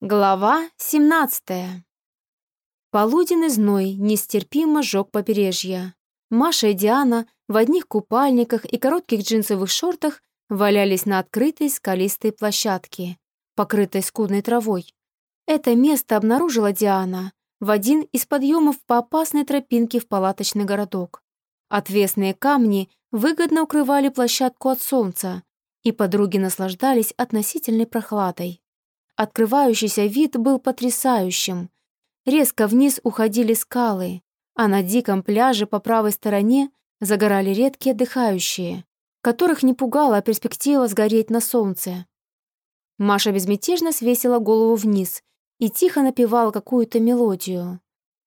Глава 17 Полуденный зной нестерпимо сжег побережье. Маша и Диана в одних купальниках и коротких джинсовых шортах валялись на открытой скалистой площадке, покрытой скудной травой. Это место обнаружила Диана в один из подъемов по опасной тропинке в палаточный городок. Отвесные камни выгодно укрывали площадку от солнца, и подруги наслаждались относительной прохладой. Открывающийся вид был потрясающим. Резко вниз уходили скалы, а на диком пляже по правой стороне загорали редкие отдыхающие, которых не пугала перспектива сгореть на солнце. Маша безмятежно свесила голову вниз и тихо напевала какую-то мелодию.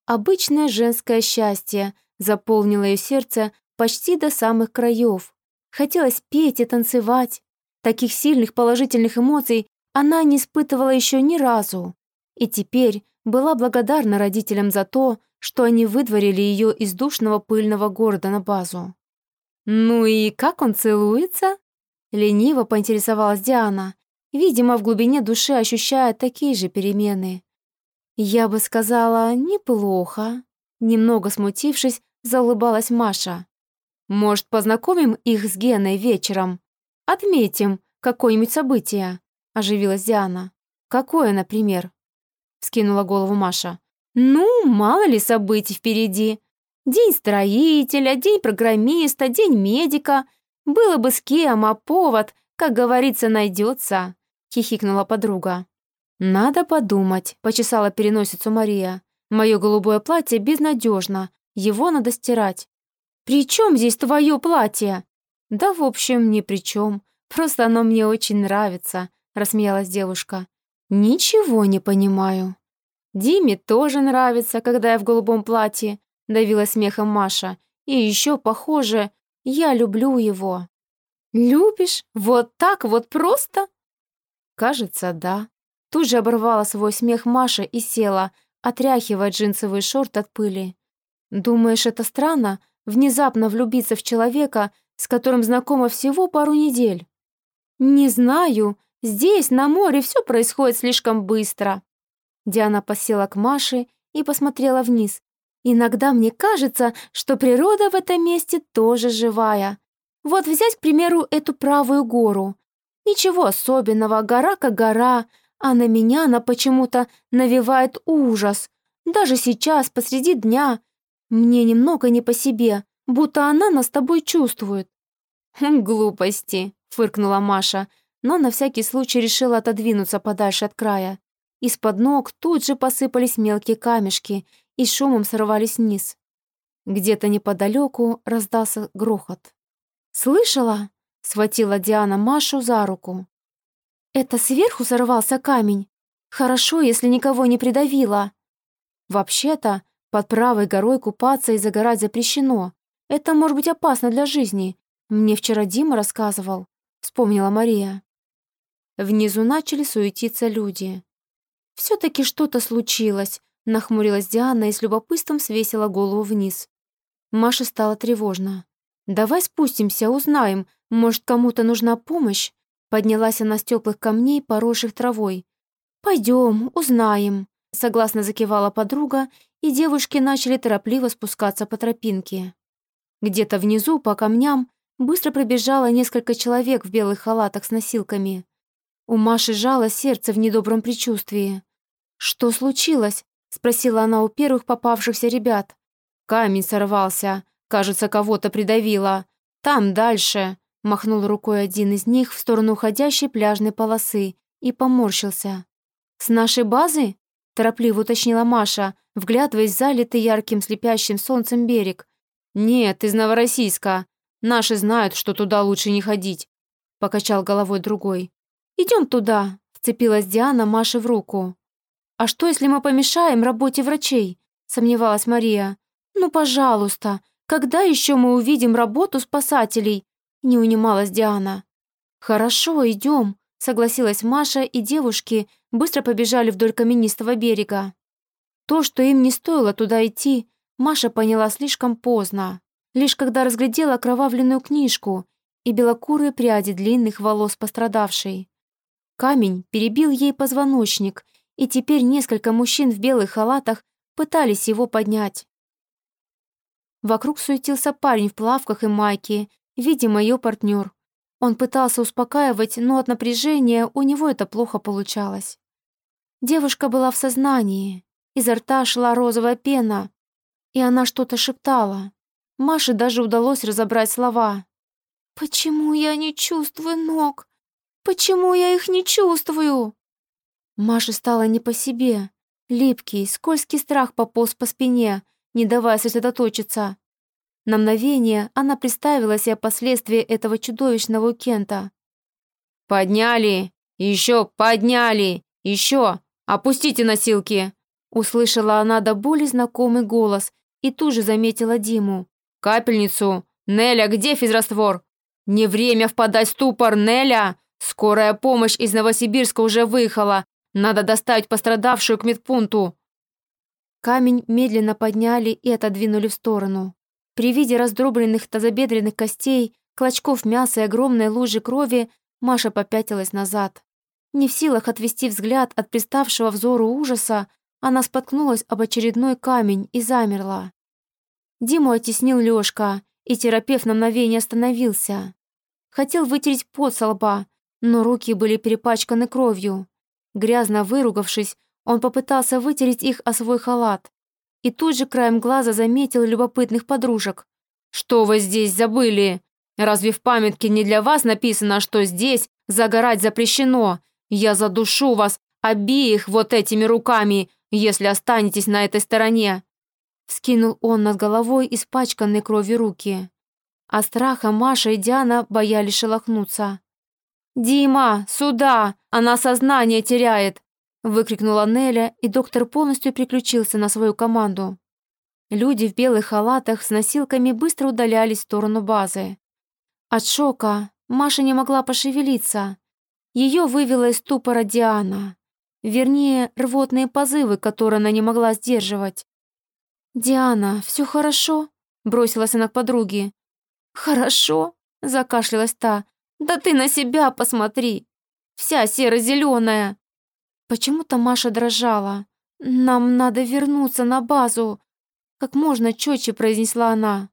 Обычное женское счастье заполнило ее сердце почти до самых краев. Хотелось петь и танцевать. Таких сильных положительных эмоций она не испытывала еще ни разу, и теперь была благодарна родителям за то, что они выдворили ее из душного пыльного города на базу. «Ну и как он целуется?» Лениво поинтересовалась Диана, видимо, в глубине души ощущая такие же перемены. «Я бы сказала, неплохо», немного смутившись, заулыбалась Маша. «Может, познакомим их с Геной вечером? Отметим какое-нибудь событие?» — оживилась Диана. «Какое, например?» — вскинула голову Маша. «Ну, мало ли событий впереди. День строителя, день программиста, день медика. Было бы с кем, а повод, как говорится, найдется», — хихикнула подруга. «Надо подумать», — почесала переносицу Мария. «Мое голубое платье безнадежно, его надо стирать». «При чем здесь твое платье?» «Да, в общем, ни при чем. Просто оно мне очень нравится», — рассмеялась девушка. «Ничего не понимаю». «Диме тоже нравится, когда я в голубом платье», — давила смехом Маша. «И еще, похоже, я люблю его». «Любишь? Вот так вот просто?» «Кажется, да». Тут же оборвала свой смех Маша и села, отряхивая джинсовый шорт от пыли. «Думаешь, это странно, внезапно влюбиться в человека, с которым знакома всего пару недель?» «Не знаю», Здесь, на море, все происходит слишком быстро». Диана посела к Маше и посмотрела вниз. «Иногда мне кажется, что природа в этом месте тоже живая. Вот взять, к примеру, эту правую гору. Ничего особенного, гора как гора, а на меня она почему-то навевает ужас. Даже сейчас, посреди дня, мне немного не по себе, будто она нас с тобой чувствует». «Глупости», — фыркнула Маша, — но на всякий случай решила отодвинуться подальше от края. Из-под ног тут же посыпались мелкие камешки и шумом сорвались вниз. Где-то неподалеку раздался грохот. «Слышала?» — схватила Диана Машу за руку. «Это сверху сорвался камень? Хорошо, если никого не придавило». «Вообще-то, под правой горой купаться и загорать запрещено. Это может быть опасно для жизни. Мне вчера Дима рассказывал», — вспомнила Мария. Внизу начали суетиться люди. «Все-таки что-то случилось», — нахмурилась Диана и с любопытством свесила голову вниз. Маше стало тревожно. «Давай спустимся, узнаем, может, кому-то нужна помощь?» Поднялась она с теплых камней, поросших травой. «Пойдем, узнаем», — согласно закивала подруга, и девушки начали торопливо спускаться по тропинке. Где-то внизу, по камням, быстро пробежало несколько человек в белых халатах с носилками. У Маши жало сердце в недобром предчувствии. «Что случилось?» — спросила она у первых попавшихся ребят. «Камень сорвался. Кажется, кого-то придавило. Там дальше», — махнул рукой один из них в сторону уходящей пляжной полосы и поморщился. «С нашей базы?» — торопливо уточнила Маша, вглядываясь в залитый ярким слепящим солнцем берег. «Нет, из Новороссийска. Наши знают, что туда лучше не ходить», — покачал головой другой. «Идем туда», — вцепилась Диана Маше в руку. «А что, если мы помешаем работе врачей?» — сомневалась Мария. «Ну, пожалуйста, когда еще мы увидим работу спасателей?» — не унималась Диана. «Хорошо, идем», — согласилась Маша, и девушки быстро побежали вдоль каменистого берега. То, что им не стоило туда идти, Маша поняла слишком поздно, лишь когда разглядела окровавленную книжку и белокурые пряди длинных волос пострадавшей. Камень перебил ей позвоночник, и теперь несколько мужчин в белых халатах пытались его поднять. Вокруг суетился парень в плавках и майке, видимо, ее партнер. Он пытался успокаивать, но от напряжения у него это плохо получалось. Девушка была в сознании, изо рта шла розовая пена, и она что-то шептала. Маше даже удалось разобрать слова. «Почему я не чувствую ног? Почему я их не чувствую?» Маше стало не по себе. Липкий, скользкий страх пополз по спине, не давая сосредоточиться. На мгновение она представила себе последствия этого чудовищного уикенда. «Подняли! Еще подняли! Еще! Опустите носилки!» Услышала она до боли знакомый голос и тут же заметила Диму. «Капельницу! Неля, где физраствор? Не время впадать в ступор, Неля! Скорая помощь из Новосибирска уже выехала. Надо доставить пострадавшую к медпункту. Камень медленно подняли и отодвинули в сторону. При виде раздробленных тазобедренных костей, клочков мяса и огромной лужи крови Маша попятилась назад. Не в силах отвести взгляд от приставшего взору ужаса, она споткнулась об очередной камень и замерла. Диму оттеснил Лёшка, и терапевт на мгновение остановился. Хотел вытереть пот со лба, но руки были перепачканы кровью. Грязно выругавшись, он попытался вытереть их о свой халат. И тут же краем глаза заметил любопытных подружек. «Что вы здесь забыли? Разве в памятке не для вас написано, что здесь загорать запрещено? Я задушу вас обеих вот этими руками, если останетесь на этой стороне!» Скинул он над головой испачканные кровью руки. А страха Маша и Диана боялись шелохнуться. «Дима, сюда! Она сознание теряет!» выкрикнула Неля, и доктор полностью переключился на свою команду. Люди в белых халатах с носилками быстро удалялись в сторону базы. От шока Маша не могла пошевелиться. Ее вывела из ступора Диана. Вернее, рвотные позывы, которые она не могла сдерживать. «Диана, все хорошо?» — бросилась она к подруге. «Хорошо?» — закашлялась та. «Да ты на себя посмотри! Вся серо-зеленая!» Почему-то Маша дрожала. «Нам надо вернуться на базу», — как можно четче произнесла она.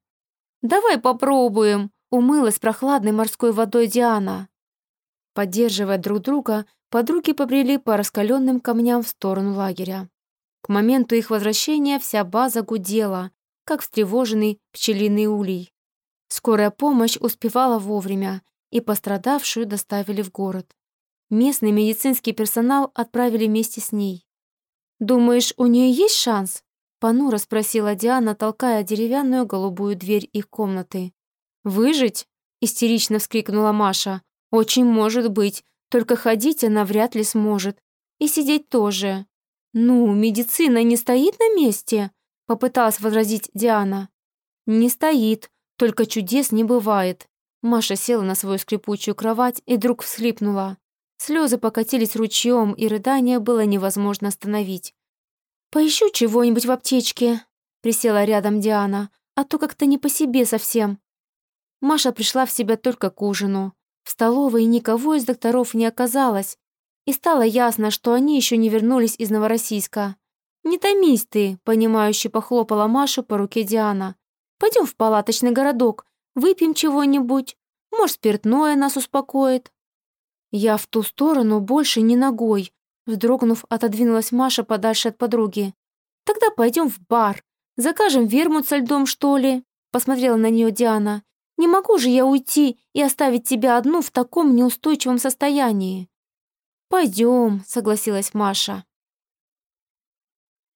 «Давай попробуем», — умылась прохладной морской водой Диана. Поддерживая друг друга, подруги побрели по раскаленным камням в сторону лагеря. К моменту их возвращения вся база гудела, как встревоженный пчелиный улей. Скорая помощь успевала вовремя, и пострадавшую доставили в город. Местный медицинский персонал отправили вместе с ней. «Думаешь, у нее есть шанс?» — понуро спросила Диана, толкая деревянную голубую дверь их комнаты. «Выжить?» — истерично вскрикнула Маша. «Очень может быть, только ходить она вряд ли сможет. И сидеть тоже». «Ну, медицина не стоит на месте?» — попыталась возразить Диана. «Не стоит, только чудес не бывает». Маша села на свою скрипучую кровать и вдруг всхлипнула. Слезы покатились ручьем, и рыдание было невозможно остановить. «Поищу чего-нибудь в аптечке», — присела рядом Диана, «а то как-то не по себе совсем». Маша пришла в себя только к ужину. В столовой никого из докторов не оказалось, и стало ясно, что они еще не вернулись из Новороссийска. «Не томись ты», — понимающе похлопала Машу по руке Диана. «Пойдем в палаточный городок, выпьем чего-нибудь. Может, спиртное нас успокоит». Я в ту сторону больше не ногой. Вздрогнув, отодвинулась Маша подальше от подруги. «Тогда пойдем в бар. Закажем вермут со льдом, что ли?» Посмотрела на нее Диана. «Не могу же я уйти и оставить тебя одну в таком неустойчивом состоянии». «Пойдем», — согласилась Маша.